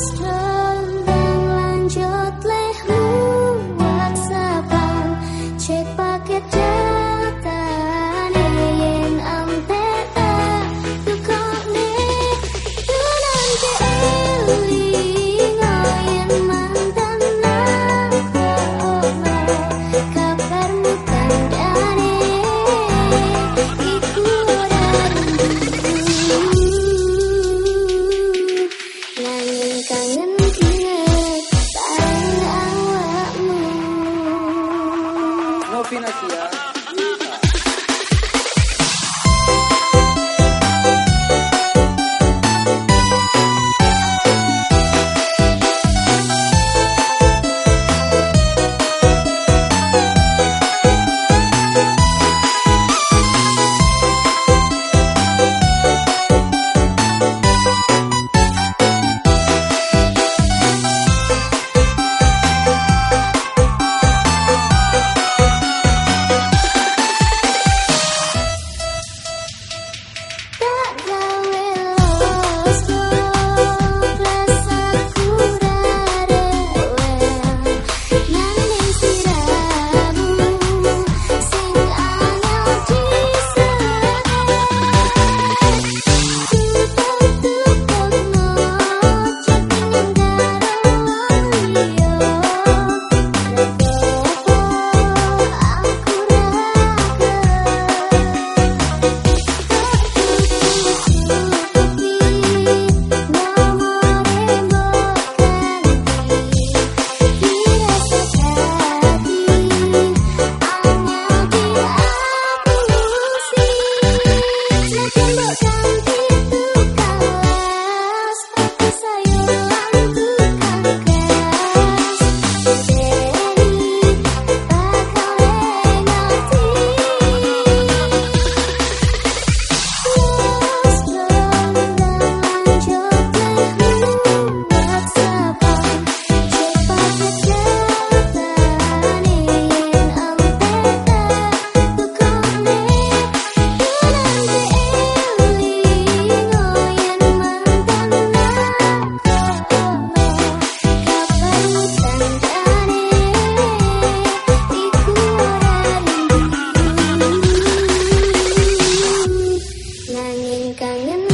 just nació 你敢认？